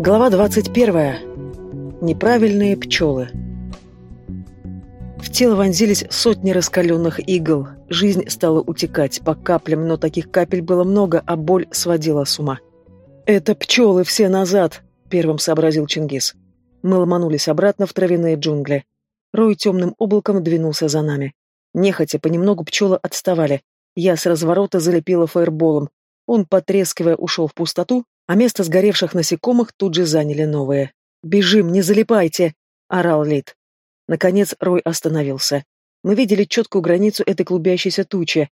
Глава 21. Неправильные пчелы. В тело вонзились сотни раскаленных игл. Жизнь стала утекать по каплям, но таких капель было много, а боль сводила с ума. «Это пчелы все назад!» — первым сообразил Чингис. Мы ломанулись обратно в травяные джунгли. Рой темным облаком двинулся за нами. Нехотя понемногу пчелы отставали. Я с разворота залепила фаерболом. Он, потрескивая, ушел в пустоту, а место сгоревших насекомых тут же заняли новые. «Бежим, не залипайте!» — орал Лид. Наконец Рой остановился. Мы видели четкую границу этой клубящейся тучи.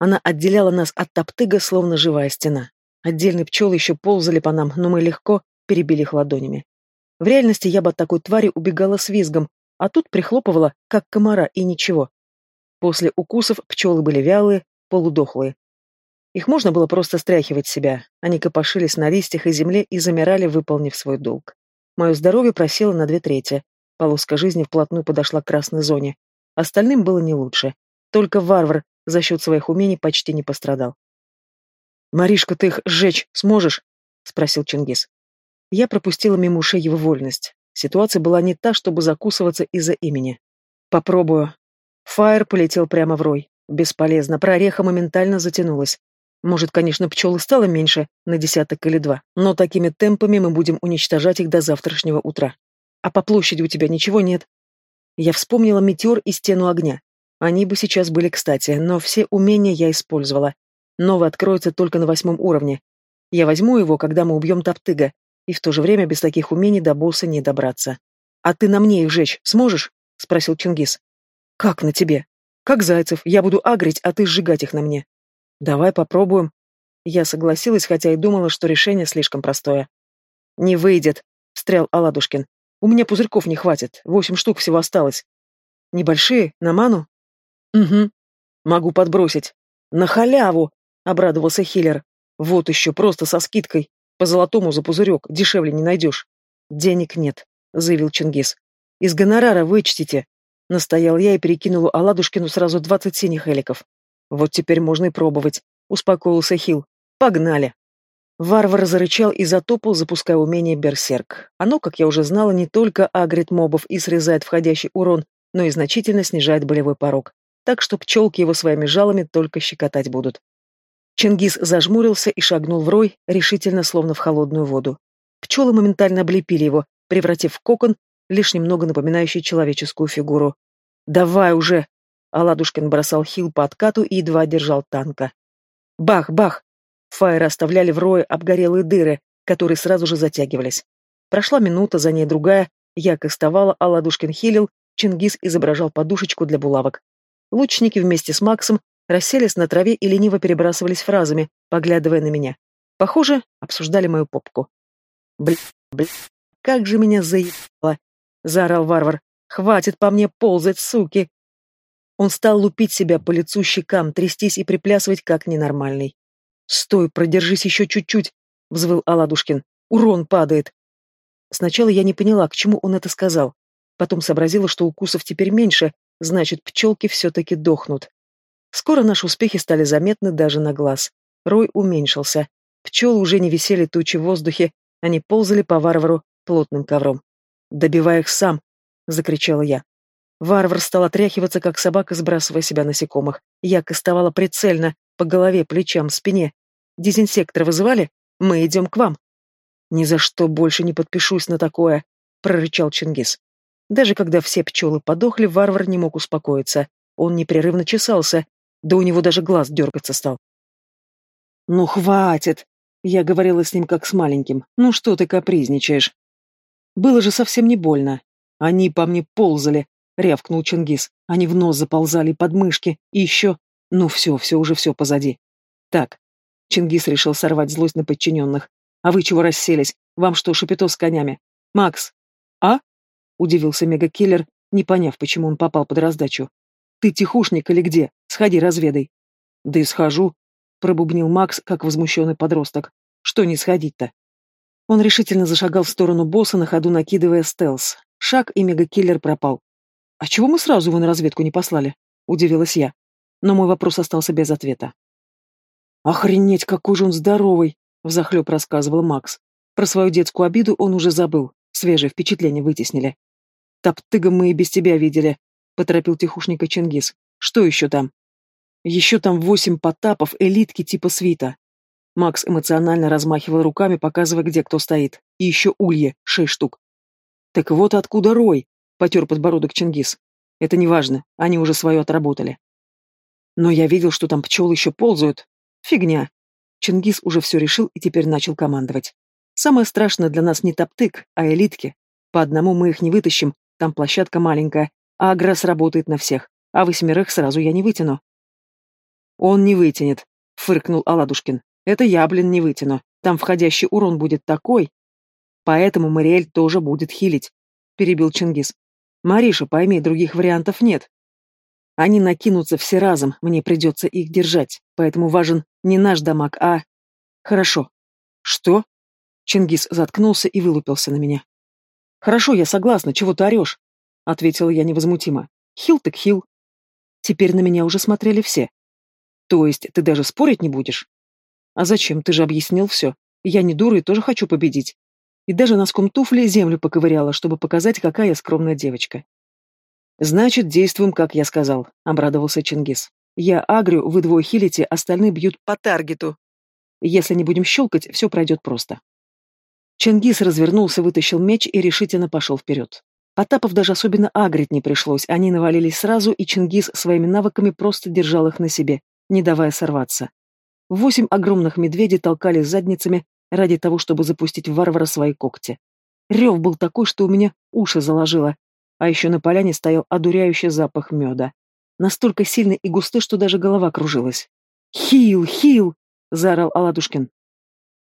Она отделяла нас от топтыга, словно живая стена. Отдельные пчелы еще ползали по нам, но мы легко перебили их ладонями. В реальности я бы от такой твари убегала с визгом, а тут прихлопывала, как комара, и ничего. После укусов пчелы были вялые, полудохлые. Их можно было просто стряхивать себя. Они копошились на листьях и земле и замирали, выполнив свой долг. Мое здоровье просело на две трети. Полоска жизни вплотную подошла к красной зоне. Остальным было не лучше. Только варвар за счет своих умений почти не пострадал. «Маришка, ты их сжечь сможешь?» — спросил Чингис. Я пропустила мимо ушей его вольность. Ситуация была не та, чтобы закусываться из-за имени. «Попробую». Фаер полетел прямо в рой. Бесполезно, прореха моментально затянулась. Может, конечно, пчел и стало меньше, на десяток или два, но такими темпами мы будем уничтожать их до завтрашнего утра. А по площади у тебя ничего нет. Я вспомнила метеор и стену огня. Они бы сейчас были кстати, но все умения я использовала. Новый откроется только на восьмом уровне. Я возьму его, когда мы убьем Топтыга, и в то же время без таких умений до босса не добраться. «А ты на мне их жечь сможешь?» — спросил Чингис. «Как на тебе?» «Как Зайцев, я буду агрить, а ты сжигать их на мне». Давай попробуем. Я согласилась, хотя и думала, что решение слишком простое. Не выйдет, встрял Аладушкин. У меня пузырьков не хватит, восемь штук всего осталось. Небольшие, на ману? Угу. Могу подбросить. На халяву, обрадовался Хиллер. Вот еще, просто со скидкой. По золотому за пузырек, дешевле не найдешь. Денег нет, заявил Чингис. Из гонорара вычтите. Настоял я и перекинул Аладушкину сразу двадцать синих эликов. Вот теперь можно и пробовать, успокоился Хил. Погнали. Варвар зарычал и затопал, запуская умение Берсерк. Оно, как я уже знала, не только агрит мобов и срезает входящий урон, но и значительно снижает болевой порог. Так что пчелки его своими жалами только щекотать будут. Чингис зажмурился и шагнул в рой, решительно, словно в холодную воду. Пчелы моментально облепили его, превратив в кокон, лишь немного напоминающий человеческую фигуру. «Давай уже!» Аладушкин бросал хил по откату и едва держал танка. Бах, бах! Фаеры оставляли в рое обгорелые дыры, которые сразу же затягивались. Прошла минута, за ней другая, я кастовала, Аладушкин хилил, Чингис изображал подушечку для булавок. Лучники вместе с Максом расселись на траве и лениво перебрасывались фразами, поглядывая на меня. Похоже, обсуждали мою попку. «Бля, бля, как же меня заебало!» — заорал варвар. «Хватит по мне ползать, суки! Он стал лупить себя по лицу щекам, трястись и приплясывать как ненормальный. «Стой, продержись еще чуть-чуть», — взвыл Аладушкин. «Урон падает». Сначала я не поняла, к чему он это сказал. Потом сообразила, что укусов теперь меньше, значит, пчелки все-таки дохнут. Скоро наши успехи стали заметны даже на глаз. Рой уменьшился. Пчелы уже не висели тучи в воздухе, они ползали по варвару плотным ковром. «Добивай их сам!» — закричала я. Варвар стал отряхиваться, как собака, сбрасывая себя насекомых. Я кастовала прицельно, по голове, плечам, спине. Дезинсектор вызывали? Мы идем к вам. Ни за что больше не подпишусь на такое, прорычал Чингис. Даже когда все пчелы подохли, варвар не мог успокоиться. Он непрерывно чесался, да у него даже глаз дергаться стал. «Ну, хватит!» Я говорила с ним как с маленьким. «Ну что ты капризничаешь?» Было же совсем не больно. Они по мне ползали, — рявкнул Чингис. Они в нос заползали, под мышки, и еще... Ну все, все, уже все позади. Так. Чингис решил сорвать злость на подчиненных. А вы чего расселись? Вам что, шапито с конями? Макс? А? Удивился мегакиллер, не поняв, почему он попал под раздачу. Ты тихушник или где? Сходи, разведай. Да и схожу, пробубнил Макс, как возмущенный подросток. Что не сходить-то? Он решительно зашагал в сторону босса, на ходу накидывая стелс. Шаг, и мегакиллер пропал. «А чего мы сразу его на разведку не послали?» — удивилась я. Но мой вопрос остался без ответа. «Охренеть, какой же он здоровый!» — взахлеб рассказывал Макс. Про свою детскую обиду он уже забыл, свежее впечатление вытеснили. «Топтыга мы и без тебя видели», — поторопил тихушника Чингис. «Что еще там?» «Еще там восемь потапов, элитки типа свита». Макс эмоционально размахивал руками, показывая, где кто стоит. И еще улье, шесть штук. «Так вот откуда рой», — потер подбородок Чингис. «Это не важно, они уже свое отработали». «Но я видел, что там пчелы еще ползают. Фигня». Чингис уже все решил и теперь начал командовать. «Самое страшное для нас не топтык, а элитки. По одному мы их не вытащим, там площадка маленькая, а агро сработает на всех, а восьмерых сразу я не вытяну». «Он не вытянет», — фыркнул Аладушкин. «Это я, блин, не вытяну. Там входящий урон будет такой». «Поэтому Мариэль тоже будет хилить», — перебил Чингис. «Мариша, пойми, других вариантов нет. Они накинутся все разом, мне придется их держать, поэтому важен не наш дамаг, а... Хорошо. Что? Чингис заткнулся и вылупился на меня. Хорошо, я согласна, чего ты орешь? Ответила я невозмутимо. Хил так хил. Теперь на меня уже смотрели все. То есть ты даже спорить не будешь? А зачем? Ты же объяснил все. Я не дура и тоже хочу победить. И даже носком туфли землю поковыряла, чтобы показать, какая я скромная девочка. «Значит, действуем, как я сказал», — обрадовался Чингис. «Я агрю, вы двое хилите, остальные бьют по таргету. Если не будем щелкать, все пройдет просто». Чингис развернулся, вытащил меч и решительно пошел вперед. Потапов даже особенно агрить не пришлось, они навалились сразу, и Чингис своими навыками просто держал их на себе, не давая сорваться. Восемь огромных медведей толкались задницами ради того, чтобы запустить в варвара свои когти. Рев был такой, что у меня уши заложило, а еще на поляне стоял одуряющий запах меда. Настолько сильный и густой, что даже голова кружилась. «Хил! Хил!» — заорал Аладушкин.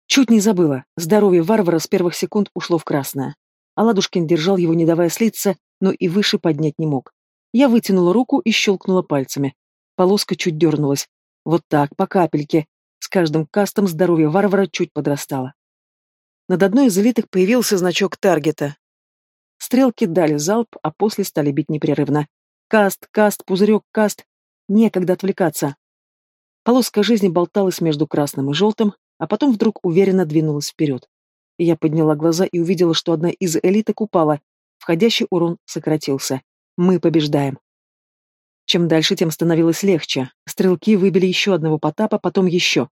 Чуть не забыла. Здоровье варвара с первых секунд ушло в красное. Аладушкин держал его, не давая слиться, но и выше поднять не мог. Я вытянула руку и щелкнула пальцами. Полоска чуть дернулась. Вот так, по капельке. Каждым кастом здоровье варвара чуть подрастало. Над одной из элиток появился значок таргета. Стрелки дали залп, а после стали бить непрерывно. Каст, каст, пузырек, каст. Некогда отвлекаться. Полоска жизни болталась между красным и желтым, а потом вдруг уверенно двинулась вперед. Я подняла глаза и увидела, что одна из элиток упала. Входящий урон сократился. Мы побеждаем. Чем дальше, тем становилось легче. Стрелки выбили еще одного потапа, потом еще.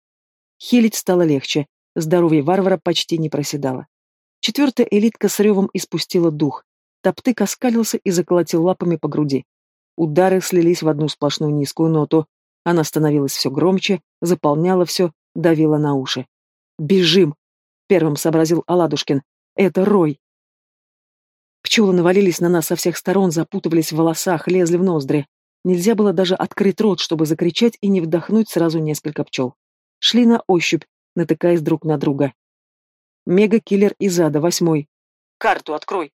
Хилить стало легче. Здоровье варвара почти не проседало. Четвертая элитка с ревом испустила дух. Топтык оскалился и заколотил лапами по груди. Удары слились в одну сплошную низкую ноту. Она становилась все громче, заполняла все, давила на уши. «Бежим!» — первым сообразил Аладушкин. «Это рой!» Пчелы навалились на нас со всех сторон, запутывались в волосах, лезли в ноздри. Нельзя было даже открыть рот, чтобы закричать и не вдохнуть сразу несколько пчел. Шли на ощупь, натыкаясь друг на друга. Мега-киллер из ада, восьмой. Карту открой.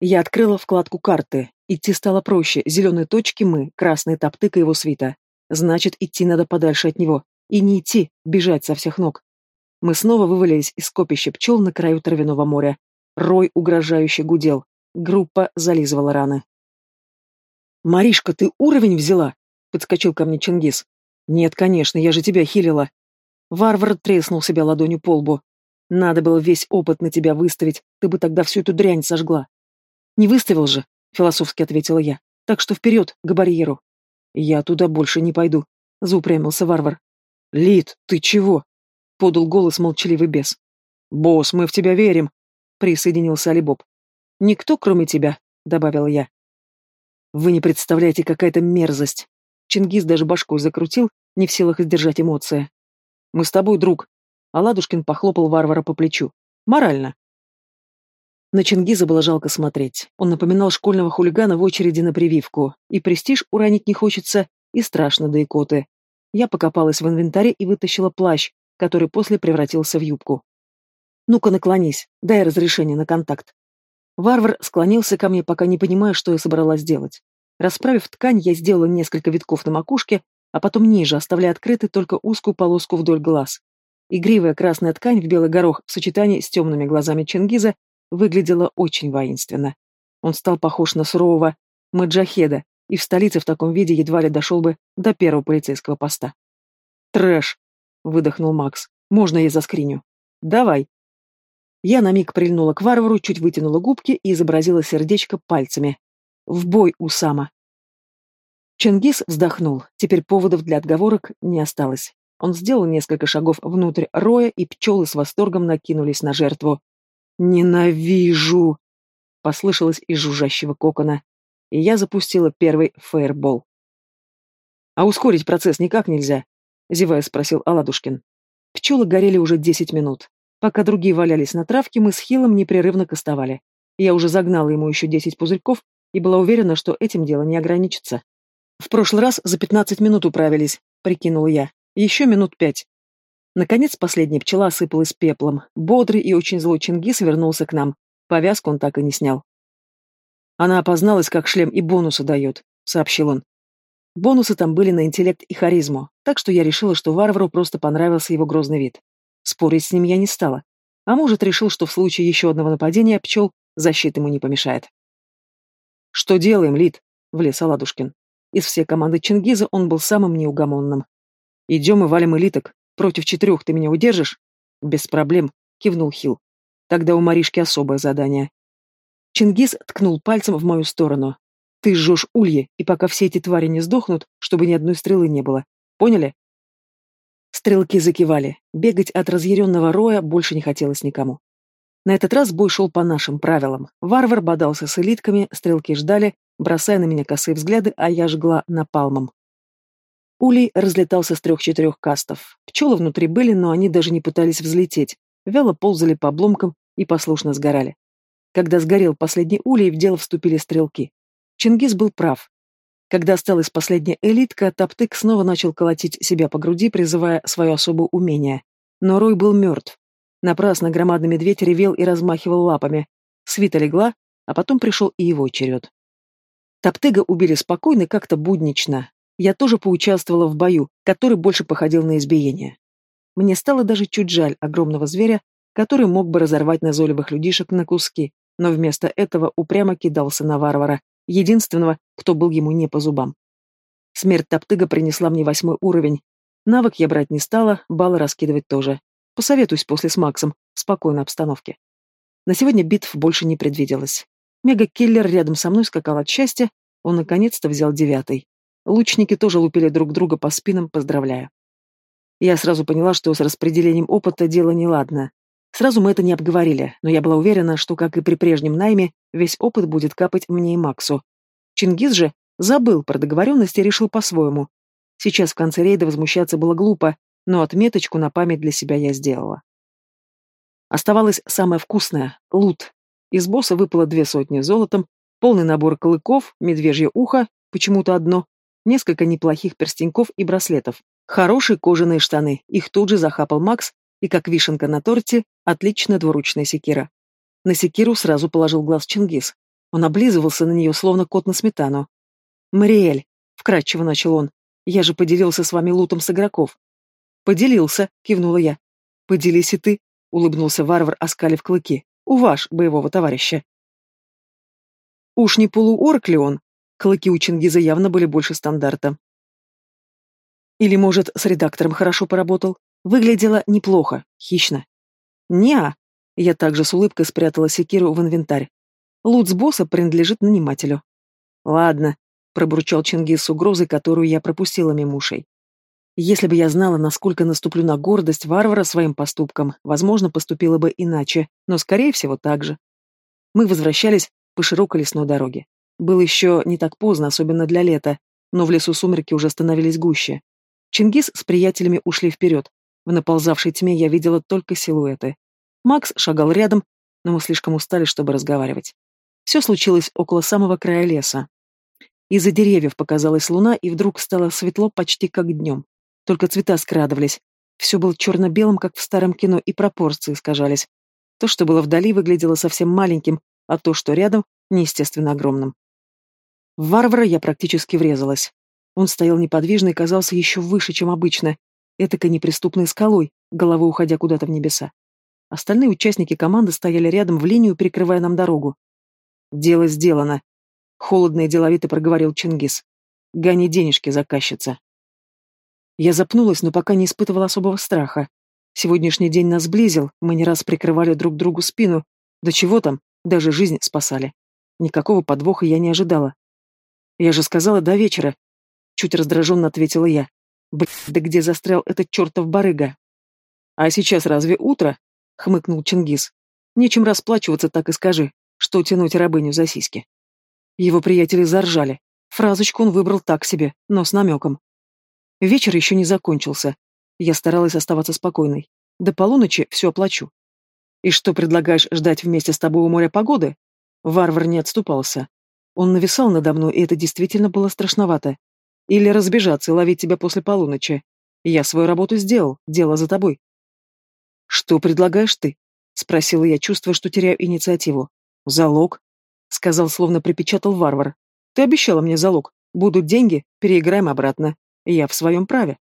Я открыла вкладку карты. Идти стало проще. Зеленые точки мы, красный топтык и его свита. Значит, идти надо подальше от него. И не идти, бежать со всех ног. Мы снова вывалились из копища пчел на краю травяного моря. Рой угрожающе гудел. Группа зализывала раны. «Маришка, ты уровень взяла?» — подскочил ко мне Чингис. «Нет, конечно, я же тебя хилила». Варвар треснул себя ладонью по лбу. Надо было весь опыт на тебя выставить, ты бы тогда всю эту дрянь сожгла. Не выставил же, философски ответила я. Так что вперед, к барьеру. Я туда больше не пойду, заупрямился варвар. Лид, ты чего? Подал голос молчаливый бес. Босс, мы в тебя верим, присоединился Алибоб. Никто, кроме тебя, добавил я. Вы не представляете, какая-то мерзость. Чингис даже башку закрутил, не в силах сдержать эмоции. Мы с тобой, друг, а Ладушкин похлопал варвара по плечу. «Морально». На Чингиза было жалко смотреть. Он напоминал школьного хулигана в очереди на прививку. И престиж уронить не хочется, и страшно до икоты. Я покопалась в инвентаре и вытащила плащ, который после превратился в юбку. «Ну-ка наклонись, дай разрешение на контакт». Варвар склонился ко мне, пока не понимая, что я собралась делать. Расправив ткань, я сделала несколько витков на макушке, а потом ниже, оставляя открытой только узкую полоску вдоль глаз. Игривая красная ткань в белый горох в сочетании с темными глазами Чингиза выглядела очень воинственно. Он стал похож на сурового маджахеда, и в столице в таком виде едва ли дошел бы до первого полицейского поста. «Трэш!» — выдохнул Макс. «Можно я заскриню?» «Давай!» Я на миг прильнула к варвару, чуть вытянула губки и изобразила сердечко пальцами. В бой, Усама. Чингис вздохнул. Теперь поводов для отговорок не осталось. Он сделал несколько шагов внутрь роя, и пчелы с восторгом накинулись на жертву. «Ненавижу!» — послышалось из жужжащего кокона. И я запустила первый фейербол. «А ускорить процесс никак нельзя?» — зевая спросил Аладушкин. Пчелы горели уже десять минут. Пока другие валялись на травке, мы с Хилом непрерывно кастовали. Я уже загнала ему еще десять пузырьков и была уверена, что этим дело не ограничится. В прошлый раз за пятнадцать минут управились, прикинула я. Еще минут пять. Наконец последняя пчела осыпалась пеплом. Бодрый и очень злой Чингис вернулся к нам. Повязку он так и не снял. Она опозналась, как шлем и бонусы дает, сообщил он. Бонусы там были на интеллект и харизму, так что я решила, что варвару просто понравился его грозный вид. Спорить с ним я не стала. А может, решил, что в случае еще одного нападения пчел защита ему не помешает. «Что делаем, Лид?» — влез Аладушкин. Из всей команды Чингиза он был самым неугомонным. «Идем и валим элиток. Против четырех ты меня удержишь?» «Без проблем», — кивнул Хил. «Тогда у Маришки особое задание». Чингис ткнул пальцем в мою сторону. Ты жжешь ульи, и пока все эти твари не сдохнут, чтобы ни одной стрелы не было. Поняли? Стрелки закивали. Бегать от разъяренного роя больше не хотелось никому. На этот раз бой шел по нашим правилам. Варвар бодался с элитками, стрелки ждали, бросая на меня косые взгляды, а я жгла напалмом. Улей разлетался с трех-четырех кастов. Пчелы внутри были, но они даже не пытались взлететь. Вяло ползали по обломкам и послушно сгорали. Когда сгорел последний улей, в дело вступили стрелки. Чингис был прав. Когда осталась последняя элитка, Топтык снова начал колотить себя по груди, призывая свое особое умение. Но Рой был мертв. Напрасно громадный медведь ревел и размахивал лапами. Свита легла, а потом пришел и его черед. Топтыга убили спокойно, как-то буднично. Я тоже поучаствовала в бою, который больше походил на избиение. Мне стало даже чуть жаль огромного зверя, который мог бы разорвать назойливых людишек на куски, но вместо этого упрямо кидался на варвара, единственного, кто был ему не по зубам. Смерть Топтыга принесла мне восьмой уровень. Навык я брать не стала, баллы раскидывать тоже. Посоветуюсь после с Максом, в спокойной обстановке. На сегодня битв больше не предвиделось. Мега-киллер рядом со мной скакал от счастья, он наконец-то взял девятый. Лучники тоже лупили друг друга по спинам, поздравляя. Я сразу поняла, что с распределением опыта дело неладно. Сразу мы это не обговорили, но я была уверена, что, как и при прежнем найме, весь опыт будет капать мне и Максу. Чингис же забыл про договоренность и решил по-своему. Сейчас в конце рейда возмущаться было глупо, но отметочку на память для себя я сделала. Оставалось самое вкусное — лут. Из босса выпало две сотни золотом, полный набор клыков, медвежье ухо, почему-то одно, несколько неплохих перстеньков и браслетов. Хорошие кожаные штаны, их тут же захапал Макс, и, как вишенка на торте, отличная двуручная секира. На секиру сразу положил глаз Чингис. Он облизывался на нее, словно кот на сметану. «Мариэль», — вкратчиво начал он, — «я же поделился с вами лутом с игроков». «Поделился», — кивнула я. «Поделись и ты», — улыбнулся варвар, оскалив клыки. «У ваш боевого товарища». Уж не полуорк ли он? Клыки у Чингиза явно были больше стандарта. Или, может, с редактором хорошо поработал? Выглядело неплохо, хищно. Неа. Я также с улыбкой спрятала секиру в инвентарь. Лут с босса принадлежит нанимателю. Ладно, пробурчал Чингис с угрозой, которую я пропустила мимо. Если бы я знала, насколько наступлю на гордость варвара своим поступком, возможно, поступила бы иначе, но, скорее всего, так же. Мы возвращались по широкой лесной дороге. Было еще не так поздно, особенно для лета, но в лесу сумерки уже становились гуще. Чингис с приятелями ушли вперед, в наползавшей тьме я видела только силуэты. Макс шагал рядом, но мы слишком устали, чтобы разговаривать. Все случилось около самого края леса. Из-за деревьев показалась луна, и вдруг стало светло почти как днем. Только цвета скрадывались. Все было черно-белым, как в старом кино, и пропорции искажались. То, что было вдали, выглядело совсем маленьким, а то, что рядом, неестественно огромным. В варвара я практически врезалась. Он стоял неподвижно и казался еще выше, чем обычно, этакой неприступной скалой, головой уходя куда-то в небеса. Остальные участники команды стояли рядом в линию, перекрывая нам дорогу. «Дело сделано», — холодно и деловито проговорил Чингис. «Гони денежки, заказчица». Я запнулась, но пока не испытывала особого страха. Сегодняшний день нас сблизил, мы не раз прикрывали друг другу спину. Да чего там, даже жизнь спасали. Никакого подвоха я не ожидала. Я же сказала до вечера. Чуть раздраженно ответила я. Блин, да где застрял этот чертов барыга? А сейчас разве утро? Хмыкнул Чингис. Нечем расплачиваться, так и скажи, что тянуть рабыню за сиськи. Его приятели заржали. Фразочку он выбрал так себе, но с намеком. Вечер еще не закончился. Я старалась оставаться спокойной. До полуночи все оплачу. И что предлагаешь ждать вместе с тобой у моря погоды? Варвар не отступался. Он нависал надо мной, и это действительно было страшновато. Или разбежаться и ловить тебя после полуночи. Я свою работу сделал, дело за тобой. Что предлагаешь ты? Спросила я, чувствуя, что теряю инициативу. Залог? Сказал, словно припечатал варвар. Ты обещала мне залог. Будут деньги, переиграем обратно. Я в своем праве.